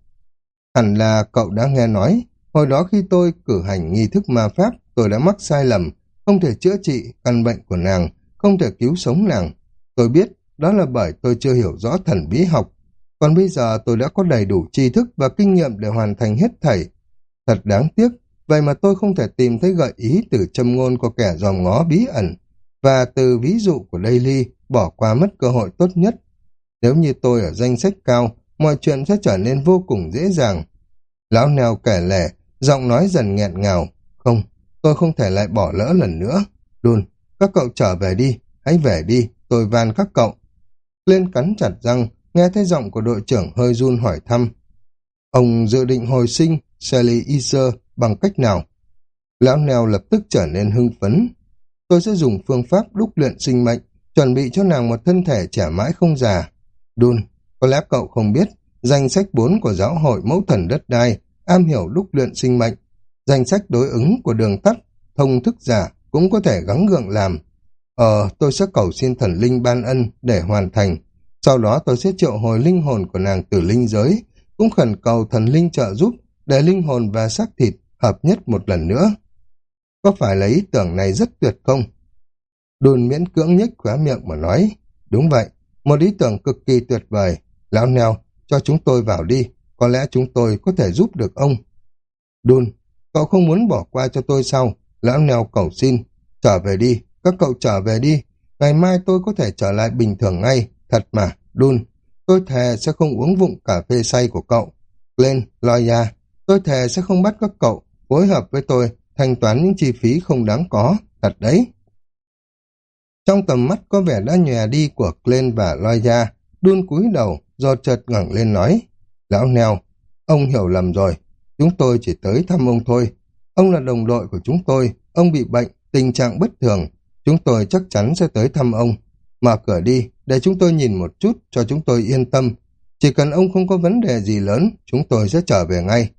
Hẳn là cậu đã nghe nói, hồi đó khi tôi cử hành nghi thức ma pháp, tôi đã mắc sai lầm, không thể chữa trị căn bệnh của nàng, không thể cứu sống nàng. Tôi biết, đó là bởi tôi chưa hiểu rõ thần bí học. Còn bây giờ tôi đã có đầy đủ tri thức và kinh nghiệm để hoàn thành hết thảy. Thật đáng tiếc, vậy mà tôi không thể tìm thấy gợi ý từ châm ngôn của kẻ dòm ngó bí ẩn và từ ví dụ của Daily bỏ qua mất cơ hội tốt nhất. Nếu như tôi ở danh sách cao, mọi chuyện sẽ trở nên vô cùng dễ dàng. Lão neo kể lẻ, giọng nói dần nghẹn ngào. Không, tôi không thể lại bỏ lỡ lần nữa. Đùn, các cậu trở về đi, hãy về đi, tôi van các cậu. Lên cắn chặt răng, nghe thấy giọng của đội trưởng hơi run hỏi thăm. Ông dự định hồi sinh Sally Iser bằng cách nào? Lão neo lập tức trở nên hưng phấn. Tôi sẽ dùng phương pháp đúc luyện sinh mệnh, chuẩn bị cho nàng một thân thể trẻ mãi không già. Đun, có lẽ cậu không biết, danh sách 4 của giáo hội mẫu thần đất đai, am hiểu đúc luyện sinh mệnh. Danh sách đối ứng của đường tắt, thông thức giả cũng có thể gắng gượng làm. Ờ, tôi sẽ cầu xin thần linh ban ân để hoàn thành. Sau đó tôi sẽ triệu hồi linh hồn của nàng từ linh giới, cũng khẩn cầu thần linh trợ giúp để linh hồn và xác thịt hợp nhất một lần nữa. Có phải là ý tưởng này rất tuyệt không? Đùn miễn cưỡng nhếch khóa miệng mà nói. Đúng vậy, một ý tưởng cực kỳ tuyệt vời. Lão neo, cho chúng tôi vào đi, có lẽ chúng tôi có thể giúp được ông. Đùn, cậu không muốn bỏ qua cho tôi sao? Lão neo cầu xin, trở về đi, các cậu trở về đi. Ngày mai tôi có thể trở lại bình thường ngay, thật mà, Đùn, Tôi thề sẽ không uống vụng cà phê say của cậu. Glenn, Loya, tôi thề sẽ không bắt các cậu phối hợp với tôi thanh toán những chi phí không đáng có, thật đấy. Trong tầm mắt có vẻ đã nhòe đi của Glenn và Loya, đun cúi đầu, do chợt ngẩng lên nói. Lão Neo, ông hiểu lầm rồi, chúng tôi chỉ tới thăm ông thôi. Ông là đồng đội của chúng tôi, ông bị bệnh, tình trạng bất thường, chúng tôi chắc chắn sẽ tới thăm ông. Mở cửa đi, để chúng tôi nhìn một chút cho chúng tôi yên tâm. Chỉ cần ông không có vấn đề gì lớn, chúng tôi sẽ trở về ngay.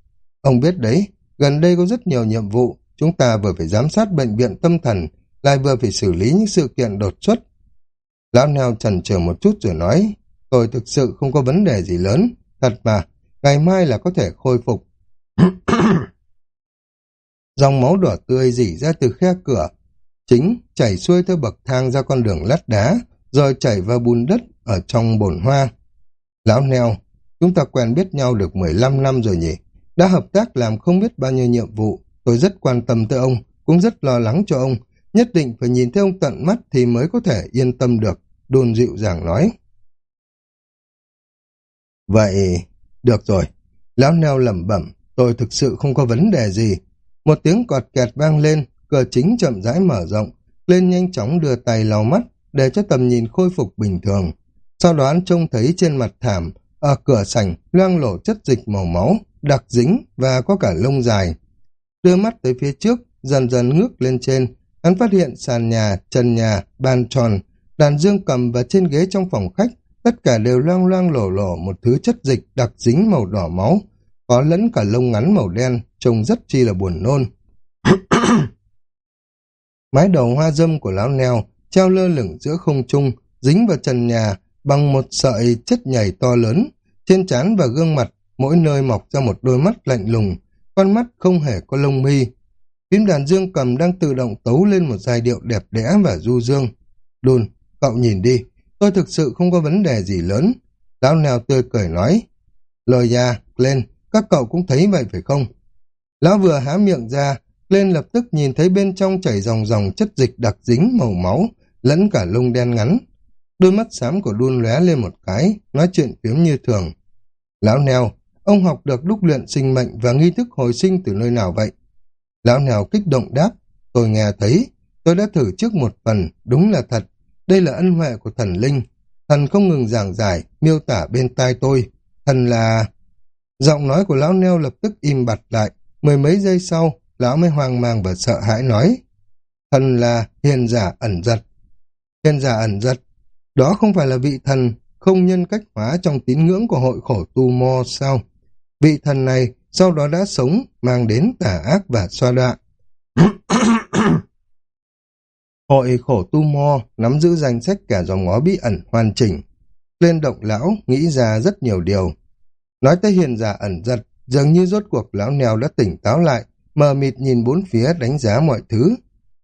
Ông biết đấy, gần đây có rất nhiều nhiệm vụ, chúng ta vừa phải giám sát bệnh viện tâm thần, lại vừa phải xử lý những sự kiện đột xuất. Lão Neo trần chờ một chút rồi nói, tôi thực sự không có vấn đề gì lớn, thật mà, ngày mai là có thể khôi phục. (coughs) Dòng máu đỏ tươi dỉ ra từ khe cửa, chính chảy xuôi theo bậc thang ra con đường lát đá, rồi chảy vào bùn đất ở trong bồn hoa. Lão Neo, chúng ta quen biết nhau được 15 năm rồi nhỉ? Đã hợp tác làm không biết bao nhiêu nhiệm vụ, tôi rất quan tâm tới ông, cũng rất lo lắng cho ông, nhất định phải nhìn thấy ông tận mắt thì mới có thể yên tâm được, đồn dịu dàng nói. Vậy, được rồi, lão neo lẩm bẩm, tôi thực sự không có vấn đề gì. Một tiếng cọt kẹt vang lên, cửa chính chậm rãi mở rộng, lên nhanh chóng đưa tay lau mắt, để cho tầm nhìn khôi phục bình thường. Sau đó anh trông thấy trên mặt thảm, ở cửa sảnh loang lổ chất dịch màu máu, đặc dính và có cả lông dài. Đưa mắt tới phía trước, dần dần ngước lên trên, hắn phát hiện sàn nhà, trần nhà, bàn tròn, đàn dương cầm và trên ghế trong phòng khách, tất cả đều loang loang lổ lổ một thứ chất dịch đặc dính màu đỏ máu, có lẫn cả lông ngắn màu đen, trông rất chi là buồn nôn. (coughs) Mái đầu hoa dâm của lão neo treo lơ lửng giữa không trung, dính vào trần nhà bằng một sợi chất nhảy to lớn. Trên trán và gương mặt, mỗi nơi mọc ra một đôi mắt lạnh lùng, con mắt không hề có lông mi. phím đàn dương cầm đang tự động tấu lên một giai điệu đẹp đẽ và du dương. Đùn, cậu nhìn đi, tôi thực sự không có vấn đề gì lớn. Lão nèo tươi cười nói. Lời già, lên, các cậu cũng thấy vậy phải không? Lão vừa há miệng ra, lên lập tức nhìn thấy bên trong chảy dòng dòng chất dịch đặc dính màu máu, lẫn cả lông đen ngắn. Đôi mắt xám của đun lóe lên một cái, nói chuyện phiếm như thường. Lão nèo, ông học được đúc luyện sinh mệnh và nghi thức hồi sinh từ nơi nào vậy? Lão nèo kích động đáp, tôi nghe thấy, tôi đã thử trước một phần, đúng là thật. Đây là ân huệ của thần linh. Thần không ngừng giảng giải, miêu tả bên tai tôi. Thần là... Giọng nói của lão neo lập tức im bặt lại. Mười mấy giây sau, lão mới hoang mang và sợ hãi nói. Thần là hiền giả ẩn giật. Hiền giả ẩn giật, đó không phải là vị thần không nhân cách hóa trong tín ngưỡng của hội khổ tu mo sao? Vị thần này sau đó đã sống, mang đến tà ác và xoa đọa. (coughs) hội khổ tu mo nắm giữ danh sách cả dòng ngó bí ẩn hoàn chỉnh. Lên động lão nghĩ ra rất nhiều điều. Nói tới hiền giả ẩn giật, dường như rốt cuộc lão nèo đã tỉnh táo lại, mờ mịt nhìn bốn phía đánh giá mọi thứ.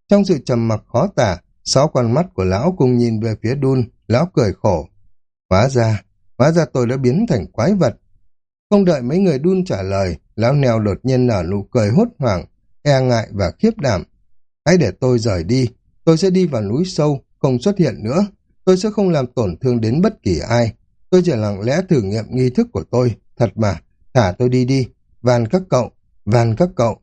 Trong sự trầm mặc khó tả, sáu con mắt của lão cùng nhìn về phía đun, lão cười khổ. Hóa ra, hóa ra tôi đã biến thành quái vật. Không đợi mấy người đun trả lời, lão nèo đột nhiên nở nụ cười hốt hoảng, e ngại và khiếp đảm. Hãy để tôi rời đi, tôi sẽ đi vào núi sâu, không xuất hiện nữa. Tôi sẽ không làm tổn thương đến bất kỳ ai. Tôi chỉ lặng lẽ thử nghiệm nghi thức của tôi. Thật mà, thả tôi đi đi. Van các cậu, van các cậu.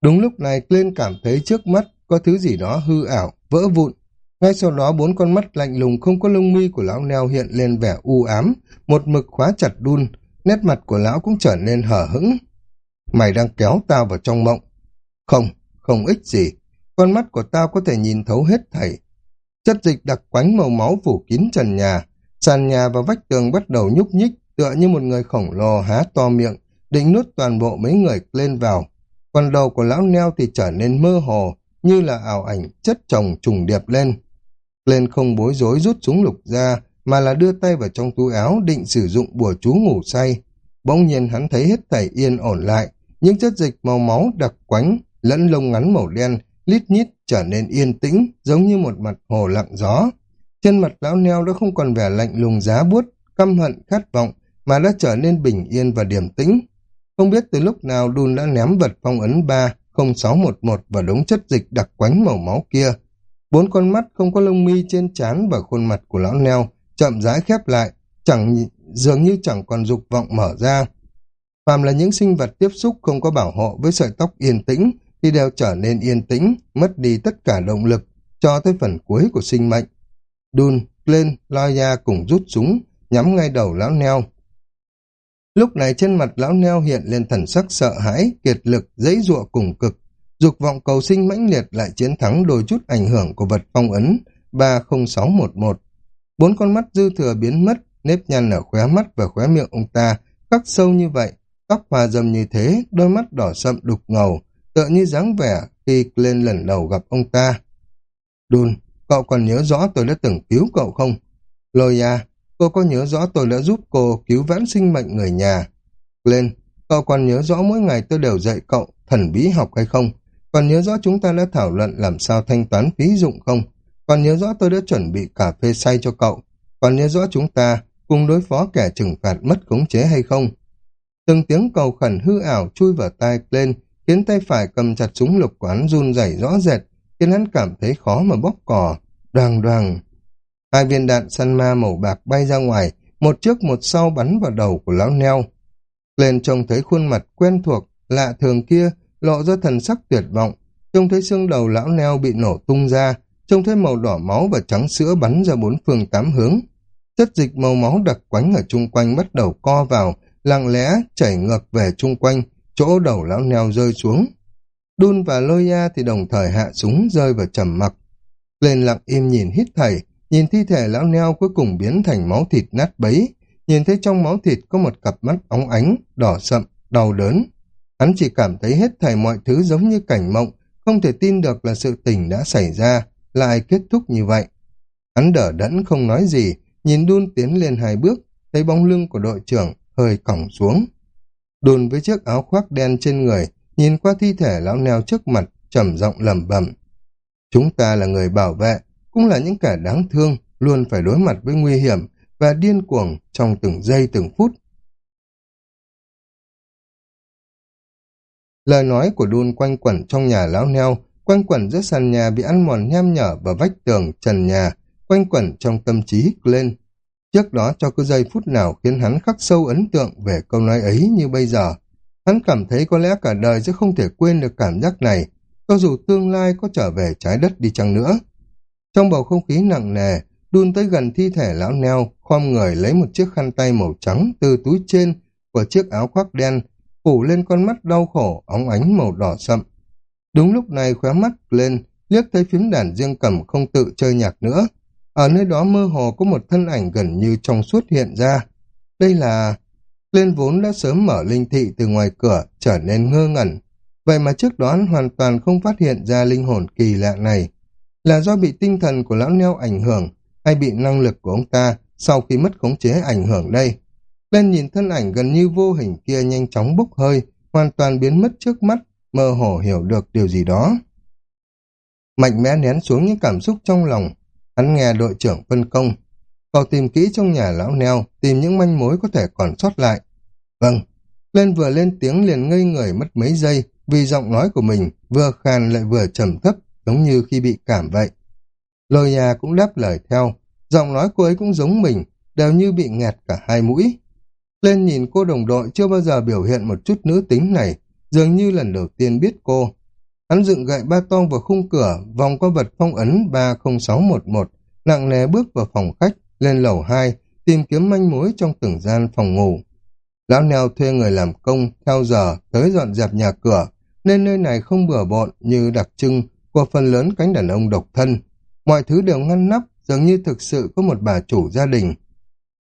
Đúng lúc này Clint cảm thấy trước mắt có thứ gì đó hư ảo, vỡ vụn. Ngay sau đó bốn con mắt lạnh lùng không có lông mi của lão neo hiện lên vẻ u ám, một mực khóa chặt đun, nét mặt của lão cũng trở nên hở hững. Mày đang kéo tao vào trong mộng. Không, không ích gì. Con mắt của tao có thể nhìn thấu hết thảy. Chất dịch đặc quánh màu máu phủ kín trần nhà, sàn nhà và vách tường bắt đầu nhúc nhích, tựa như một người khổng lồ há to miệng, định nuốt toàn bộ mấy người lên vào. Còn đầu của lão neo thì trở nên mơ hồ, như là ảo ảnh chất chồng trùng điệp lên. Lên không bối rối rút súng lục ra, mà là đưa tay vào trong túi áo định sử dụng bùa chú ngủ say. Bỗng nhiên hắn thấy hết thảy yên ổn lại, những chất dịch màu máu đặc quánh, lẫn lông ngắn màu đen, lít nhít trở nên yên tĩnh, giống như một mặt hồ lặng gió. Trên mặt lão neo đã không còn vẻ lạnh lùng giá buốt, căm hận, khát vọng, mà đã trở nên bình yên và điềm tĩnh. Không biết từ lúc nào Đun đã ném vật phong ấn 30611 vào đống chất dịch đặc quánh màu máu kia. Bốn con mắt không có lông mi trên trán và khuôn mặt của lão neo chậm rãi khép lại, chẳng dường như chẳng còn dục vọng mở ra. Phàm là những sinh vật tiếp xúc không có bảo hộ với sợi tóc yên tĩnh thì đều trở nên yên tĩnh, mất đi tất cả động lực cho tới phần cuối của sinh mệnh. Đun, lên, Loya cùng rút súng, nhắm ngay đầu lão neo. Lúc này trên mặt lão neo hiện lên thần sắc sợ hãi, kiệt lực, dãy dụa cùng cực. Dục vọng cầu sinh mãnh liệt lại chiến thắng đôi chút ảnh hưởng của vật phong ấn 30611. Bốn con mắt dư thừa biến mất, nếp nhăn ở khóe mắt và khóe miệng ông ta, cắt sâu như vậy, tóc hòa dầm như thế, đôi mắt đỏ sậm đục ngầu, tựa như dáng vẻ khi lên lần đầu gặp ông ta. Đùn, cậu còn nhớ rõ tôi đã từng cứu cậu không? Lôi à, cô có nhớ rõ tôi đã giúp cô cứu vãn sinh mệnh người nhà? Lên, cậu còn nhớ rõ mỗi ngày tôi đều dạy cậu thần bí học hay không? Còn nhớ rõ chúng ta đã thảo luận làm sao thanh toán phí dụng không? Còn nhớ rõ tôi đã chuẩn bị cà phê say cho cậu. Còn nhớ rõ chúng ta cùng đối phó kẻ trừng phạt mất khống chế hay không? Từng tiếng cầu khẩn hư ảo chui vào tai lên, khiến tay phải cầm chặt súng lục quán run rẩy rõ rệt, khiến hắn cảm thấy khó mà bóp cò. Đoàn đoàn. Hai viên đạn săn ma màu bạc bay ra ngoài, một trước một sau bắn vào đầu của lão neo. Lên trông thấy khuôn mặt quen thuộc, lạ thường kia, lộ ra thần sắc tuyệt vọng, trông thấy xương đầu lão neo bị nổ tung ra, trông thấy màu đỏ máu và trắng sữa bắn ra bốn phương tám hướng. Chất dịch màu máu đặc quánh ở chung quanh bắt đầu co vào, lặng lẽ chảy ngược về chung quanh, chỗ đầu lão neo rơi xuống. Đun và Loya thì đồng thời hạ súng rơi vào trầm mặc. Lên lặng im nhìn hít thảy, nhìn thi thể lão neo cuối cùng biến thành máu thịt nát bấy, nhìn thấy trong máu thịt có một cặp mắt óng ánh, đỏ sậm, đau đớn. Hắn chỉ cảm thấy hết thảy mọi thứ giống như cảnh mộng, không thể tin được là sự tình đã xảy ra, lại kết thúc như vậy. Hắn đỡ đẫn không nói gì, nhìn đun tiến lên hai bước, thấy bóng lưng của đội trưởng hơi còng xuống. Đùn với chiếc áo khoác đen trên người, nhìn qua thi thể lão neo trước mặt, trầm giọng lẩm bẩm. Chúng ta là người bảo vệ, cũng là những kẻ đáng thương, luôn phải đối mặt với nguy hiểm và điên cuồng trong từng giây từng phút. Lời nói của đun quanh quẩn trong nhà lão neo, quanh quẩn giữa sàn nhà bị ăn mòn nham nhở và vách tường, trần nhà, quanh quẩn trong tâm trí lên. Trước đó cho cứ giây phút nào khiến hắn khắc sâu ấn tượng về câu nói ấy như bây giờ. Hắn cảm thấy có lẽ cả đời sẽ không thể quên được cảm giác này, cho dù tương lai có trở về trái đất đi chăng nữa. Trong bầu không khí nặng nề, đun tới gần thi thể lão neo, khom người lấy một chiếc khăn tay màu trắng từ túi trên của chiếc áo khoác đen, phủ lên con mắt đau khổ, óng ánh màu đỏ sậm. Đúng lúc này khóe mắt lên, liếc thấy phím đàn riêng cầm không tự chơi nhạc nữa. Ở nơi đó mơ hồ có một thân ảnh gần như trong suốt hiện ra. Đây là... Lên vốn đã sớm mở linh thị từ ngoài cửa, trở nên ngơ ngẩn. Vậy mà trước đó hắn hoàn toàn không phát hiện ra linh hồn kỳ lạ này. Là do bị tinh thần của lão neo ảnh hưởng, hay bị năng lực của ông ta sau khi mất khống chế ảnh hưởng đây. Lên nhìn thân ảnh gần như vô hình kia nhanh chóng bốc hơi, hoàn toàn biến mất trước mắt, mơ hồ hiểu được điều gì đó. Mạnh mẽ nén xuống những cảm xúc trong lòng, hắn nghe đội trưởng phân công. Cậu tìm kỹ trong nhà lão neo, tìm những manh mối có thể còn sót lại. Vâng, lên vừa lên tiếng liền ngây người mất mấy giây, vì giọng nói của mình vừa khàn lại vừa trầm thấp, giống như khi bị cảm vậy. Lôi nhà cũng đáp lời theo, giọng nói cô ấy cũng giống mình, đều như bị nghẹt cả hai mũi. Lên nhìn cô đồng đội chưa bao giờ biểu hiện một chút nữ tính này, dường như lần đầu tiên biết cô. Hắn dựng gậy ba tong vào khung cửa, vòng qua vật phong ấn 30611, nặng nề bước vào phòng khách, lên lầu 2, tìm kiếm manh mối trong từng gian phòng ngủ. Lão neo thuê người làm công, theo giờ, tới dọn dẹp nhà cửa, nên nơi này không bừa bộn như đặc trưng của phần lớn cánh đàn ông độc thân. Mọi thứ đều ngăn nắp, dường như thực sự có một bà chủ gia đình.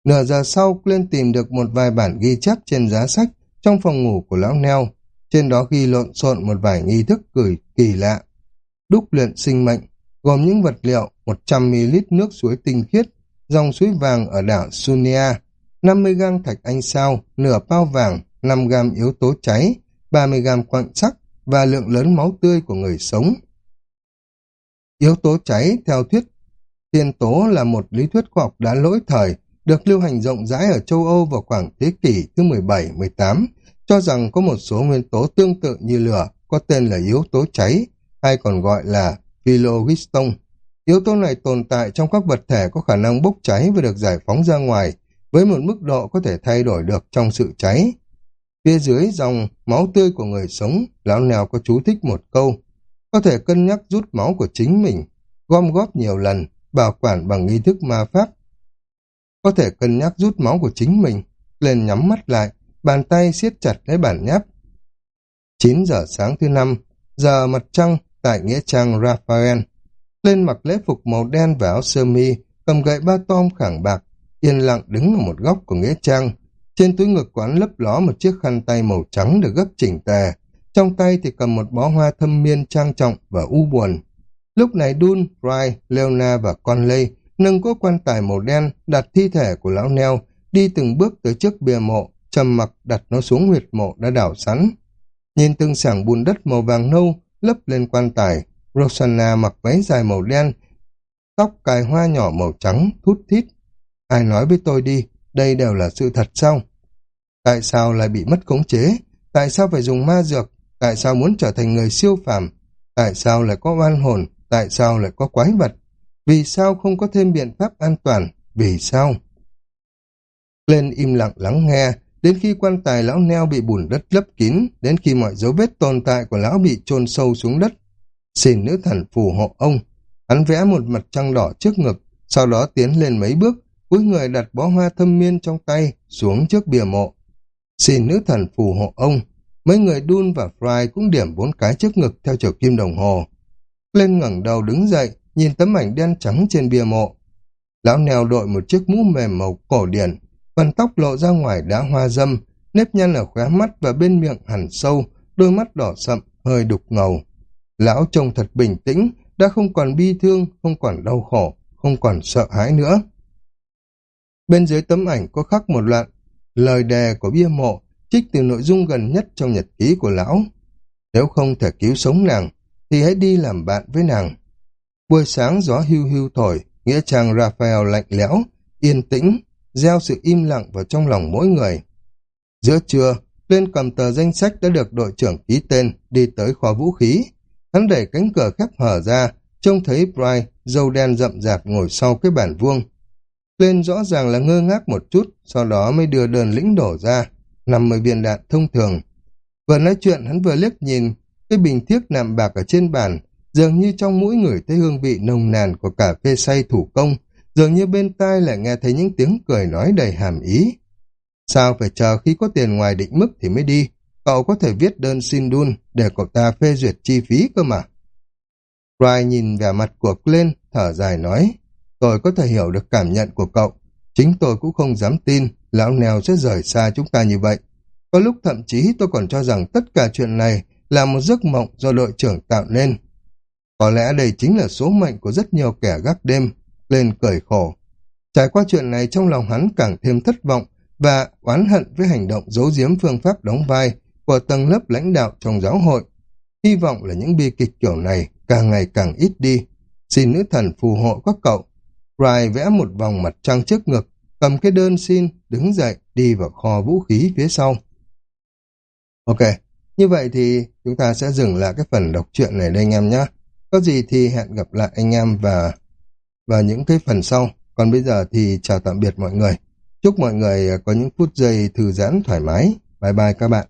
Nửa giờ sau, lên tìm được một vài bản ghi chép trên giá sách trong phòng ngủ của lão neo. Trên đó ghi lộn xộn một vài nghi thức gửi kỳ lạ. Đúc luyện sinh mệnh, gồm những vật liệu 100ml nước suối tinh khiết, dòng suối vàng ở đảo Sunia, 50 g thạch anh sao, nửa bao vàng, 5 g yếu tố cháy, 30 g quặng sắc và lượng lớn máu tươi của người sống. Yếu tố cháy, theo thuyết tiên tố là một lý thuyết khoa học đã lỗi thời, được lưu hành rộng rãi ở châu Âu vào khoảng thế kỷ thứ 17-18, cho rằng có một số nguyên tố tương tự như lửa, có tên là yếu tố cháy, hay còn gọi là phlogiston. Yếu tố này tồn tại trong các vật thể có khả năng bốc cháy và được giải phóng ra ngoài, với một mức độ có thể thay đổi được trong sự cháy. Phía dưới dòng máu tươi của người sống, lão nèo có chú thích một câu, có thể cân nhắc rút máu của chính mình, gom góp nhiều lần, bảo quản bằng nghi thức ma pháp. Có thể cân nhắc rút máu của chính mình, lên nhắm mắt lại, bàn tay siết chặt lấy bản nháp. 9 giờ sáng thứ năm, giờ mặt trăng tại Nghĩa Trang Raphael. Lên mặc lễ phục màu đen và áo sơ mi, cầm gậy ba tom khẳng bạc, yên lặng đứng ở một góc của Nghĩa Trang. Trên túi ngực quán lấp ló một chiếc khăn tay màu trắng được gấp chỉnh tề. Trong tay thì cầm một bó hoa thâm miên trang trọng và u buồn. Lúc này Dun, Rai, Leona và Conley nâng cỗ quan tài màu đen đặt thi thể của lão neo đi từng bước tới trước bia mộ trầm mặc đặt nó xuống huyệt mộ đã đảo sẵn. Nhìn từng sảng bùn đất màu vàng nâu lấp lên quan tài, Rosanna mặc váy dài màu đen, tóc cài hoa nhỏ màu trắng, thút thít. Ai nói với tôi đi, đây đều là sự thật sao? Tại sao lại bị mất khống chế? Tại sao phải dùng ma dược? Tại sao muốn trở thành người siêu phàm? Tại sao lại có oan hồn? Tại sao lại có quái vật? Vì sao không có thêm biện pháp an toàn? Vì sao? Lên im lặng lắng nghe, đến khi quan tài lão neo bị bùn đất lấp kín, đến khi mọi dấu vết tồn tại của lão bị chôn sâu xuống đất. Xin nữ thần phù hộ ông. Hắn vẽ một mặt trăng đỏ trước ngực, sau đó tiến lên mấy bước, cúi người đặt bó hoa thâm miên trong tay xuống trước bìa mộ. Xin nữ thần phù hộ ông. Mấy người Dun và Fry cũng điểm bốn cái trước ngực theo chiều kim đồng hồ. Lên ngẩng đầu đứng dậy, nhìn tấm ảnh đen trắng trên bia mộ. Lão neo đội một chiếc mũ mềm màu cổ điển, phần tóc lộ ra ngoài đã hoa dâm, nếp nhăn ở khóe mắt và bên miệng hẳn sâu, đôi mắt đỏ sậm, hơi đục ngầu. Lão trông thật bình tĩnh, đã không còn bi thương, không còn đau khổ, không còn sợ hãi nữa. Bên dưới tấm ảnh có khắc một loạt lời đề của bia mộ, trích từ nội dung gần nhất trong nhật ký của lão. Nếu không thể cứu sống nàng, thì hãy đi làm bạn với nàng. Buổi sáng gió hưu hưu thổi, nghĩa trang Raphael lạnh lẽo, yên tĩnh, gieo sự im lặng vào trong lòng mỗi người. Giữa trưa, lên cầm tờ danh sách đã được đội trưởng ký tên, đi tới kho vũ khí. Hắn đẩy cánh cửa khép hở ra, trông thấy Bright, dâu đen rậm rạp ngồi sau cái bàn vuông. Lên rõ ràng là ngơ ngác một chút, sau đó mới đưa đơn lĩnh đổ ra, 50 viên đạn thông thường. Vừa nói chuyện hắn vừa liếc nhìn cái bình thiếc nằm bạc ở trên bàn, dường như trong mũi người thấy hương vị nồng nàn của cà phê say thủ công, dường như bên tai lại nghe thấy những tiếng cười nói đầy hàm ý. Sao phải chờ khi có tiền ngoài định mức thì mới đi, cậu có thể viết đơn xin đun để cậu ta phê duyệt chi phí cơ mà. Rai nhìn vẻ mặt của lên thở dài nói, tôi có thể hiểu được cảm nhận của cậu, chính tôi cũng không dám tin lão nèo sẽ rời xa chúng ta như vậy. Có lúc thậm chí tôi còn cho rằng tất cả chuyện này là một giấc mộng do đội trưởng tạo nên. Có lẽ đây chính là số mệnh của rất nhiều kẻ gác đêm, lên cười khổ. Trải qua chuyện này trong lòng hắn càng thêm thất vọng và oán hận với hành động giấu giếm phương pháp đóng vai của tầng lớp lãnh đạo trong giáo hội. Hy vọng là những bi kịch kiểu này càng ngày càng ít đi. Xin nữ thần phù hộ các cậu. Rai vẽ một vòng mặt trăng trước ngực, cầm cái đơn xin, đứng dậy, đi vào kho vũ khí phía sau. Ok, như vậy thì chúng ta sẽ dừng lại cái phần đọc truyện này đây anh em nhé. Có gì thì hẹn gặp lại anh em và và những cái phần sau. Còn bây giờ thì chào tạm biệt mọi người. Chúc mọi người có những phút giây thư giãn thoải mái. Bye bye các bạn.